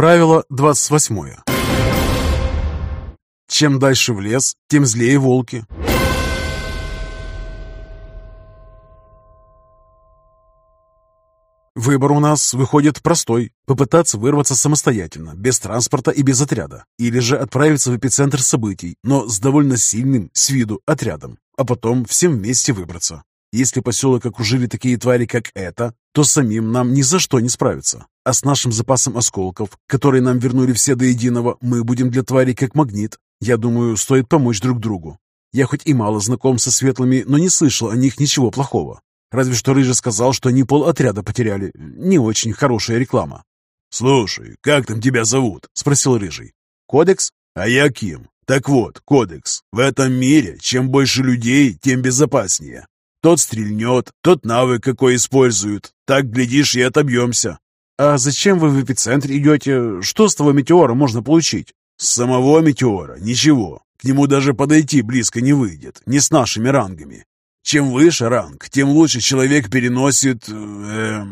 Правило 28. Чем дальше в лес, тем злее волки. Выбор у нас выходит простой – попытаться вырваться самостоятельно, без транспорта и без отряда, или же отправиться в эпицентр событий, но с довольно сильным, с виду, отрядом, а потом всем вместе выбраться. Если поселок окружили такие твари, как это, то самим нам ни за что не справиться. А с нашим запасом осколков, которые нам вернули все до единого, мы будем для тварей как магнит. Я думаю, стоит помочь друг другу. Я хоть и мало знаком со светлыми, но не слышал о них ничего плохого. Разве что Рыжий сказал, что они пол отряда потеряли. Не очень хорошая реклама. «Слушай, как там тебя зовут?» — спросил Рыжий. «Кодекс?» «А я Ким. Так вот, кодекс. В этом мире чем больше людей, тем безопаснее. Тот стрельнет, тот навык какой используют. Так, глядишь, и отобьемся». «А зачем вы в эпицентр идете? Что с того метеора можно получить?» «С самого метеора ничего. К нему даже подойти близко не выйдет, не с нашими рангами. Чем выше ранг, тем лучше человек переносит... Э,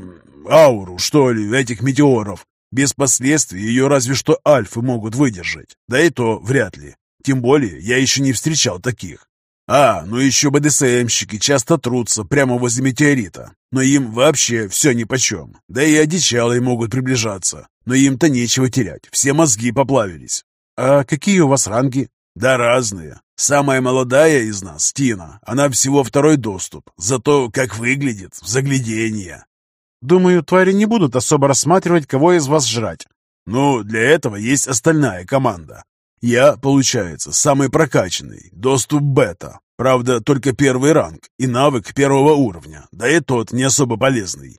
ауру, что ли, этих метеоров. Без последствий ее разве что альфы могут выдержать. Да и то вряд ли. Тем более я еще не встречал таких. А, ну еще БДСМщики часто трутся прямо возле метеорита. Но им вообще все нипочем. Да и одичалые могут приближаться. Но им-то нечего терять. Все мозги поплавились. А какие у вас ранги? Да разные. Самая молодая из нас, Тина, она всего второй доступ. Зато как выглядит, загляденье. Думаю, твари не будут особо рассматривать, кого из вас жрать. Ну, для этого есть остальная команда. Я, получается, самый прокачанный, доступ бета. Правда, только первый ранг и навык первого уровня, да и тот не особо полезный.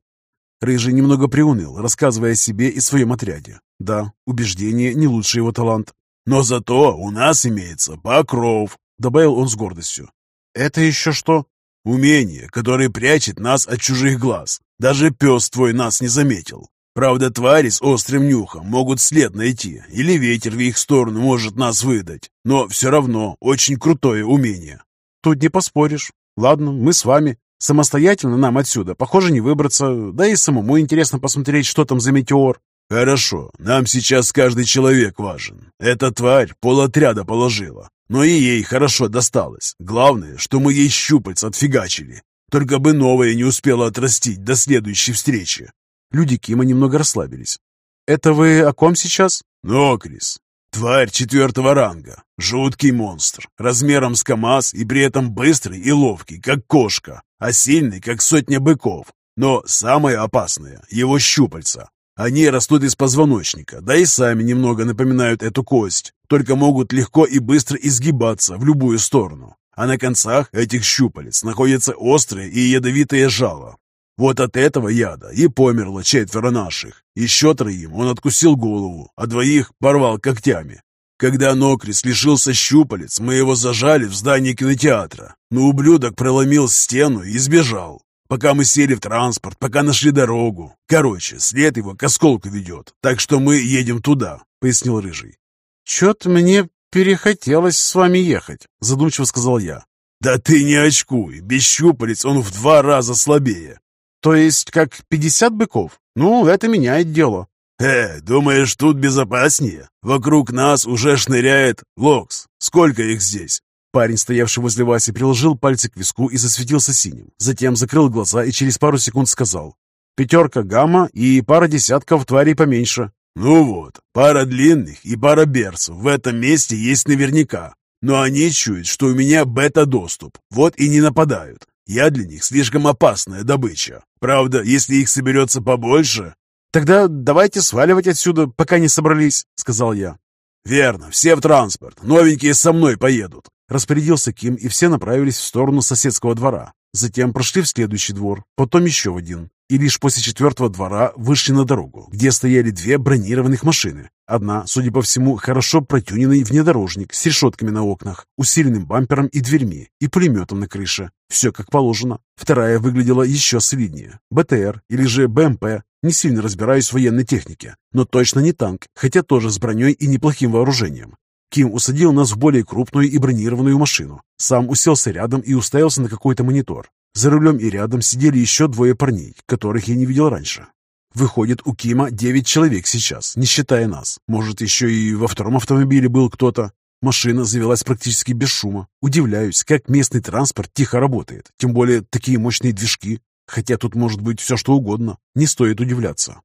Рыжий немного приуныл, рассказывая о себе и своем отряде. Да, убеждение не лучший его талант. Но зато у нас имеется покров, добавил он с гордостью. Это еще что? Умение, которое прячет нас от чужих глаз. Даже пес твой нас не заметил. Правда, твари с острым нюхом могут след найти, или ветер в их сторону может нас выдать. Но все равно очень крутое умение. Тут не поспоришь. Ладно, мы с вами. Самостоятельно нам отсюда, похоже, не выбраться. Да и самому интересно посмотреть, что там за метеор. «Хорошо, нам сейчас каждый человек важен. Эта тварь полотряда положила, но и ей хорошо досталось. Главное, что мы ей щупальца отфигачили. Только бы новое не успело отрастить до следующей встречи». Люди Кима немного расслабились. «Это вы о ком сейчас?» «Нокрис. Тварь четвертого ранга. Жуткий монстр. Размером с КамАЗ и при этом быстрый и ловкий, как кошка, а сильный, как сотня быков. Но самое опасное — его щупальца. Они растут из позвоночника, да и сами немного напоминают эту кость, только могут легко и быстро изгибаться в любую сторону. А на концах этих щупалец находятся острые и ядовитые жало. Вот от этого яда и померло четверо наших. Еще троим он откусил голову, а двоих порвал когтями. Когда Нокрис лишился щупалец, мы его зажали в здании кинотеатра, но ублюдок проломил стену и сбежал. Пока мы сели в транспорт, пока нашли дорогу. Короче, след его к осколку ведет, так что мы едем туда», — пояснил Рыжий. «Чё-то мне перехотелось с вами ехать», — задумчиво сказал я. «Да ты не очкуй, без щупалец он в два раза слабее». «То есть как пятьдесят быков? Ну, это меняет дело». «Э, думаешь, тут безопаснее? Вокруг нас уже шныряет Локс. Сколько их здесь? Парень, стоявший возле Васи, приложил пальцы к виску и засветился синим. Затем закрыл глаза и через пару секунд сказал. «Пятерка гамма и пара десятков тварей поменьше». «Ну вот, пара длинных и пара берцев в этом месте есть наверняка. Но они чуют, что у меня бета-доступ, вот и не нападают. Я для них слишком опасная добыча. Правда, если их соберется побольше...» «Тогда давайте сваливать отсюда, пока не собрались», — сказал я. «Верно, все в транспорт. Новенькие со мной поедут. Распорядился Ким, и все направились в сторону соседского двора. Затем прошли в следующий двор, потом еще в один. И лишь после четвертого двора вышли на дорогу, где стояли две бронированных машины. Одна, судя по всему, хорошо протюненный внедорожник с решетками на окнах, усиленным бампером и дверьми, и пулеметом на крыше. Все как положено. Вторая выглядела еще солиднее. БТР или же БМП. Не сильно разбираюсь в военной технике, но точно не танк, хотя тоже с броней и неплохим вооружением. Ким усадил нас в более крупную и бронированную машину. Сам уселся рядом и уставился на какой-то монитор. За рулем и рядом сидели еще двое парней, которых я не видел раньше. Выходит, у Кима девять человек сейчас, не считая нас. Может, еще и во втором автомобиле был кто-то. Машина завелась практически без шума. Удивляюсь, как местный транспорт тихо работает. Тем более такие мощные движки. Хотя тут может быть все что угодно. Не стоит удивляться.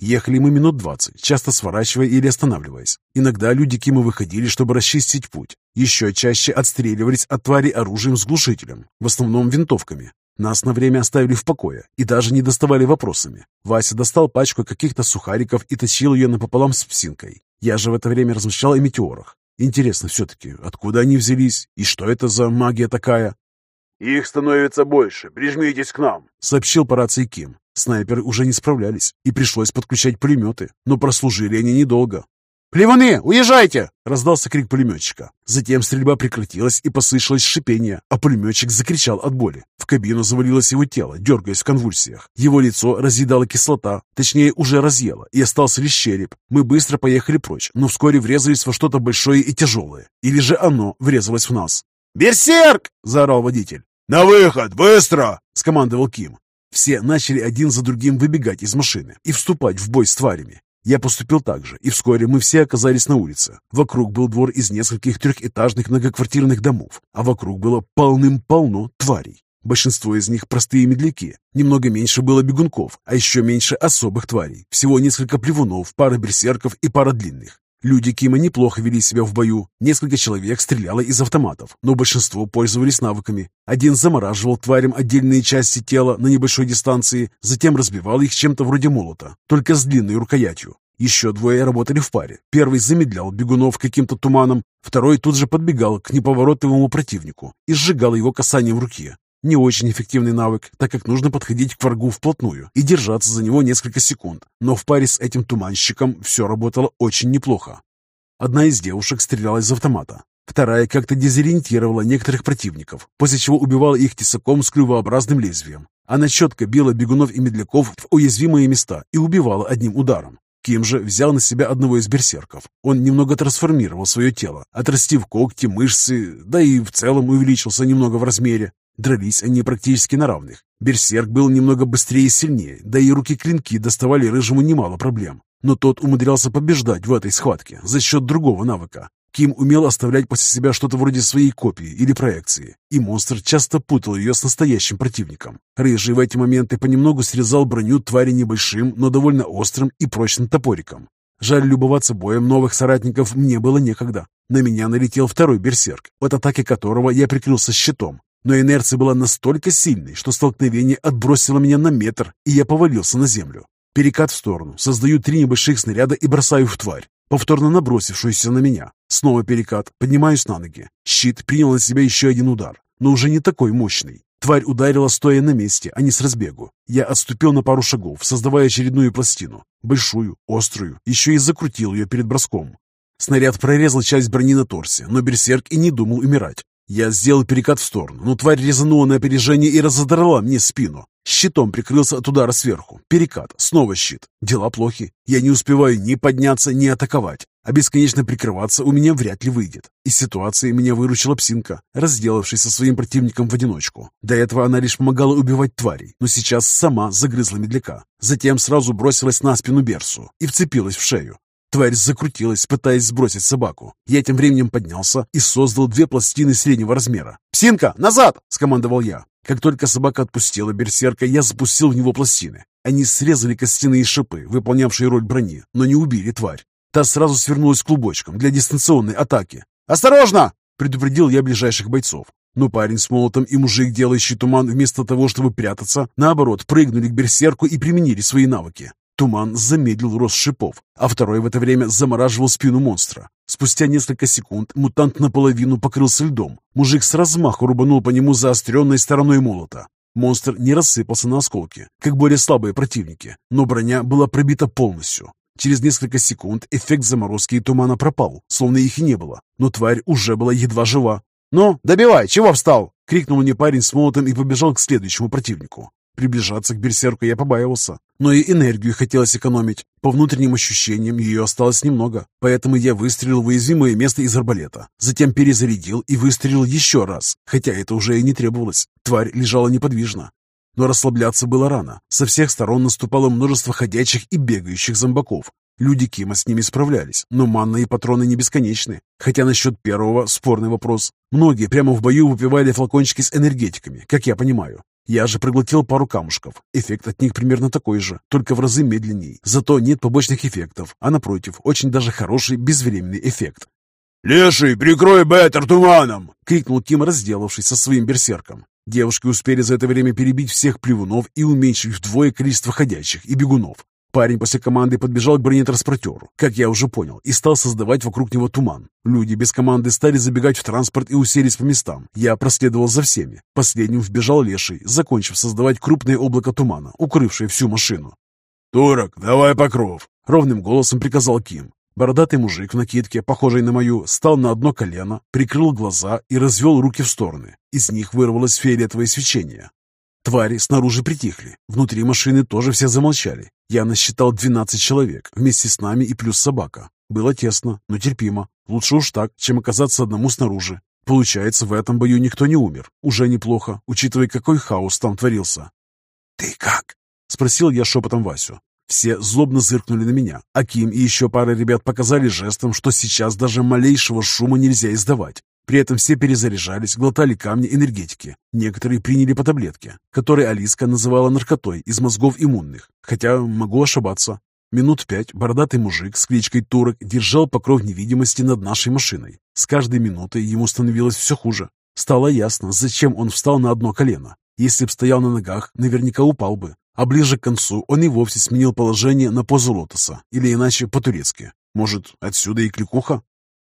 Ехали мы минут двадцать, часто сворачивая или останавливаясь. Иногда люди Кима выходили, чтобы расчистить путь. Еще чаще отстреливались от твари оружием с глушителем, в основном винтовками. Нас на время оставили в покое и даже не доставали вопросами. Вася достал пачку каких-то сухариков и тащил ее напополам с псинкой. Я же в это время размышлял о метеорах. Интересно все-таки, откуда они взялись и что это за магия такая? «Их становится больше. Прижмитесь к нам», — сообщил по рации Ким. Снайперы уже не справлялись, и пришлось подключать пулеметы, но прослужили они недолго. «Плеваны, уезжайте!» — раздался крик пулеметчика. Затем стрельба прекратилась и послышалось шипение, а пулеметчик закричал от боли. В кабину завалилось его тело, дергаясь в конвульсиях. Его лицо разъедала кислота, точнее, уже разъела, и остался лишь череп. Мы быстро поехали прочь, но вскоре врезались во что-то большое и тяжелое. Или же оно врезалось в нас. «Берсерк!» — заорал водитель. «На выход! Быстро!» — скомандовал Ким. Все начали один за другим выбегать из машины и вступать в бой с тварями. Я поступил так же, и вскоре мы все оказались на улице. Вокруг был двор из нескольких трехэтажных многоквартирных домов, а вокруг было полным-полно тварей. Большинство из них простые медляки. Немного меньше было бегунков, а еще меньше особых тварей. Всего несколько плевунов, пара берсерков и пара длинных. Люди Кима неплохо вели себя в бою. Несколько человек стреляло из автоматов, но большинство пользовались навыками. Один замораживал тварям отдельные части тела на небольшой дистанции, затем разбивал их чем-то вроде молота, только с длинной рукоятью. Еще двое работали в паре. Первый замедлял бегунов каким-то туманом, второй тут же подбегал к неповоротливому противнику и сжигал его касанием руки. Не очень эффективный навык, так как нужно подходить к врагу вплотную и держаться за него несколько секунд. Но в паре с этим туманщиком все работало очень неплохо. Одна из девушек стреляла из автомата. Вторая как-то дезориентировала некоторых противников, после чего убивала их тесаком с клювообразным лезвием. Она четко била бегунов и медляков в уязвимые места и убивала одним ударом. Ким же взял на себя одного из берсерков. Он немного трансформировал свое тело, отрастив когти, мышцы, да и в целом увеличился немного в размере. Дрались они практически на равных. Берсерк был немного быстрее и сильнее, да и руки-клинки доставали Рыжему немало проблем. Но тот умудрялся побеждать в этой схватке за счет другого навыка. Ким умел оставлять после себя что-то вроде своей копии или проекции, и монстр часто путал ее с настоящим противником. Рыжий в эти моменты понемногу срезал броню твари небольшим, но довольно острым и прочным топориком. Жаль, любоваться боем новых соратников мне было некогда. На меня налетел второй берсерк, от атаки которого я прикрылся щитом, но инерция была настолько сильной, что столкновение отбросило меня на метр, и я повалился на землю. Перекат в сторону, создаю три небольших снаряда и бросаю в тварь, повторно набросившуюся на меня. Снова перекат, поднимаюсь на ноги. Щит принял на себя еще один удар, но уже не такой мощный. Тварь ударила стоя на месте, а не с разбегу. Я отступил на пару шагов, создавая очередную пластину. Большую, острую, еще и закрутил ее перед броском. Снаряд прорезал часть брони на торсе, но берсерк и не думал умирать. Я сделал перекат в сторону, но тварь резанула на опережение и разодрала мне спину. Щитом прикрылся от удара сверху. Перекат, снова щит. Дела плохи. Я не успеваю ни подняться, ни атаковать. А бесконечно прикрываться у меня вряд ли выйдет. Из ситуации меня выручила псинка, разделавшись со своим противником в одиночку. До этого она лишь помогала убивать тварей, но сейчас сама загрызла медляка. Затем сразу бросилась на спину Берсу и вцепилась в шею. Тварь закрутилась, пытаясь сбросить собаку. Я тем временем поднялся и создал две пластины среднего размера. «Псинка, назад!» — скомандовал я. Как только собака отпустила берсерка, я запустил в него пластины. Они срезали костяные шипы, выполнявшие роль брони, но не убили тварь. Та сразу свернулась клубочком для дистанционной атаки. «Осторожно!» — предупредил я ближайших бойцов. Но парень с молотом и мужик, делающий туман, вместо того, чтобы прятаться, наоборот, прыгнули к берсерку и применили свои навыки. Туман замедлил рост шипов, а второй в это время замораживал спину монстра. Спустя несколько секунд мутант наполовину покрылся льдом. Мужик с размаху рубанул по нему заостренной стороной молота. Монстр не рассыпался на осколки, как более слабые противники, но броня была пробита полностью. Через несколько секунд эффект заморозки и тумана пропал, словно их и не было, но тварь уже была едва жива. «Ну, добивай, чего встал?» — крикнул мне парень с молотом и побежал к следующему противнику. Приближаться к берсерку я побаивался, но и энергию хотелось экономить. По внутренним ощущениям ее осталось немного, поэтому я выстрелил в уязвимое место из арбалета. Затем перезарядил и выстрелил еще раз, хотя это уже и не требовалось. Тварь лежала неподвижно. Но расслабляться было рано. Со всех сторон наступало множество ходячих и бегающих зомбаков. Люди Кима с ними справлялись, но манна и патроны не бесконечны. Хотя насчет первого спорный вопрос. Многие прямо в бою выпивали флакончики с энергетиками, как я понимаю. Я же проглотил пару камушков. Эффект от них примерно такой же, только в разы медленней. Зато нет побочных эффектов, а напротив, очень даже хороший безвременный эффект. «Леший, прикрой Беттер туманом!» — крикнул Ким, разделавшись со своим берсерком. Девушки успели за это время перебить всех плевунов и уменьшить вдвое количество ходячих и бегунов. Парень после команды подбежал к бронетранспортеру, как я уже понял, и стал создавать вокруг него туман. Люди без команды стали забегать в транспорт и уселись по местам. Я проследовал за всеми. Последним вбежал Леший, закончив создавать крупное облако тумана, укрывшее всю машину. «Турок, давай покров!» — ровным голосом приказал Ким. Бородатый мужик в накидке, похожей на мою, стал на одно колено, прикрыл глаза и развел руки в стороны. Из них вырвалось фиолетовое свечение. Твари снаружи притихли. Внутри машины тоже все замолчали. Я насчитал 12 человек, вместе с нами и плюс собака. Было тесно, но терпимо. Лучше уж так, чем оказаться одному снаружи. Получается, в этом бою никто не умер. Уже неплохо, учитывая, какой хаос там творился. «Ты как?» — спросил я шепотом Васю. Все злобно зыркнули на меня, а Ким и еще пара ребят показали жестом, что сейчас даже малейшего шума нельзя издавать. При этом все перезаряжались, глотали камни энергетики. Некоторые приняли по таблетке, которые Алиска называла наркотой из мозгов иммунных. Хотя могу ошибаться. Минут пять бородатый мужик с кличкой Турок держал покров невидимости над нашей машиной. С каждой минутой ему становилось все хуже. Стало ясно, зачем он встал на одно колено. Если б стоял на ногах, наверняка упал бы. А ближе к концу он и вовсе сменил положение на позу лотоса, или иначе по-турецки. Может, отсюда и кликуха?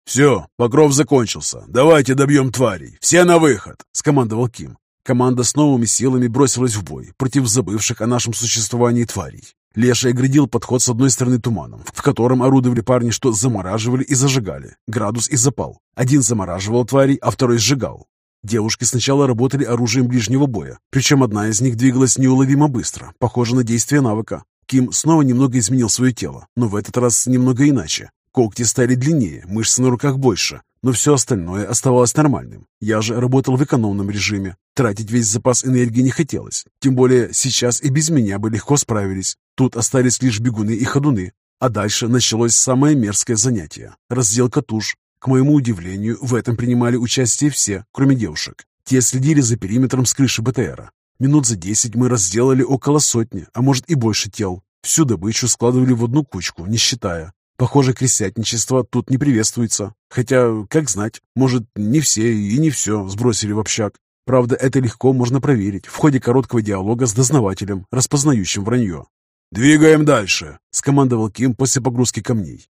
«Все, покров закончился. Давайте добьем тварей. Все на выход!» — скомандовал Ким. Команда с новыми силами бросилась в бой против забывших о нашем существовании тварей. Леша оградил подход с одной стороны туманом, в котором орудовали парни, что замораживали и зажигали. Градус и запал. Один замораживал тварей, а второй сжигал. Девушки сначала работали оружием ближнего боя, причем одна из них двигалась неуловимо быстро, похоже на действие навыка. Ким снова немного изменил свое тело, но в этот раз немного иначе. Когти стали длиннее, мышц на руках больше, но все остальное оставалось нормальным. Я же работал в экономном режиме. Тратить весь запас энергии не хотелось. Тем более сейчас и без меня бы легко справились. Тут остались лишь бегуны и ходуны. А дальше началось самое мерзкое занятие – разделка туш. К моему удивлению, в этом принимали участие все, кроме девушек. Те следили за периметром с крыши БТРа. Минут за десять мы разделали около сотни, а может и больше тел. Всю добычу складывали в одну кучку, не считая. Похоже, крестьянничество тут не приветствуется. Хотя, как знать, может, не все и не все сбросили в общак. Правда, это легко можно проверить в ходе короткого диалога с дознавателем, распознающим вранье. «Двигаем дальше», — скомандовал Ким после погрузки камней.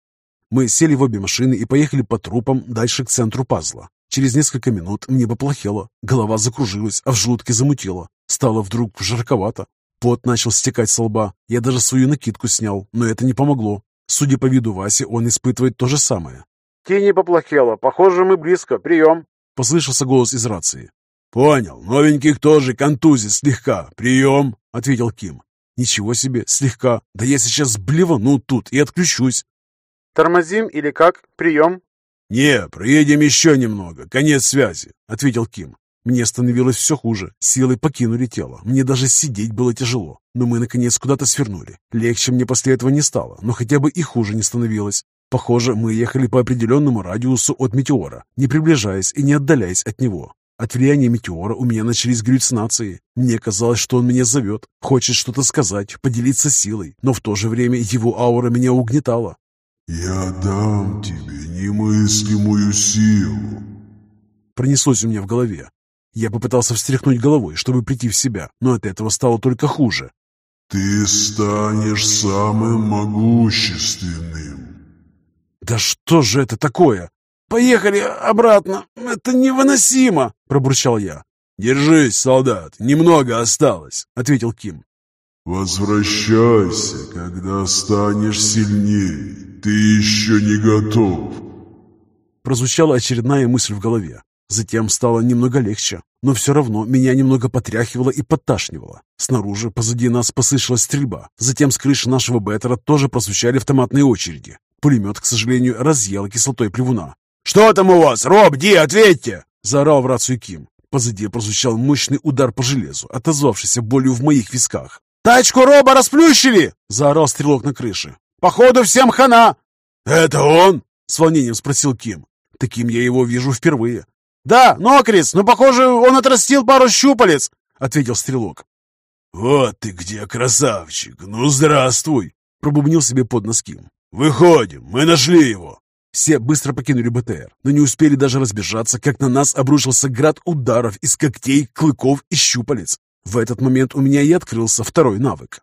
Мы сели в обе машины и поехали по трупам дальше к центру пазла. Через несколько минут мне поплохело, голова закружилась, а в желудке замутило. Стало вдруг жарковато. Пот начал стекать со лба. Я даже свою накидку снял, но это не помогло. Судя по виду Васи, он испытывает то же самое. «Тени поплохело. Похоже, мы близко. Прием!» Послышался голос из рации. «Понял. Новеньких тоже контузит слегка. Прием!» — ответил Ким. «Ничего себе, слегка. Да я сейчас блевану тут и отключусь». «Тормозим или как? Прием!» «Не, проедем еще немного. Конец связи», — ответил Ким. Мне становилось все хуже, силы покинули тело, мне даже сидеть было тяжело. Но мы, наконец, куда-то свернули. Легче мне после этого не стало, но хотя бы и хуже не становилось. Похоже, мы ехали по определенному радиусу от метеора, не приближаясь и не отдаляясь от него. От влияния метеора у меня начались галлюцинации. Мне казалось, что он меня зовет, хочет что-то сказать, поделиться силой, но в то же время его аура меня угнетала. «Я дам тебе немыслимую силу», пронеслось у меня в голове. Я попытался встряхнуть головой, чтобы прийти в себя, но от этого стало только хуже. «Ты станешь самым могущественным». «Да что же это такое?» «Поехали обратно! Это невыносимо!» – пробурчал я. «Держись, солдат, немного осталось», – ответил Ким. «Возвращайся, когда станешь сильнее. Ты еще не готов». Прозвучала очередная мысль в голове. Затем стало немного легче, но все равно меня немного потряхивало и подташнивало. Снаружи, позади нас, послышалась стрельба. Затем с крыши нашего беттера тоже прозвучали автоматные очереди. Пулемет, к сожалению, разъел кислотой плевуна. «Что там у вас? Роб, Ди, ответьте!» – заорал в рацию Ким. Позади прозвучал мощный удар по железу, отозвавшийся болью в моих висках. «Тачку Роба расплющили!» — заорал стрелок на крыше. «Походу всем хана!» «Это он?» — с волнением спросил Ким. Таким я его вижу впервые. «Да, Нокрис, но, похоже, он отрастил пару щупалец!» — ответил стрелок. «Вот ты где, красавчик! Ну, здравствуй!» — пробубнил себе под нос Ким. «Выходим, мы нашли его!» Все быстро покинули БТР, но не успели даже разбежаться, как на нас обрушился град ударов из когтей, клыков и щупалец. В этот момент у меня и открылся второй навык.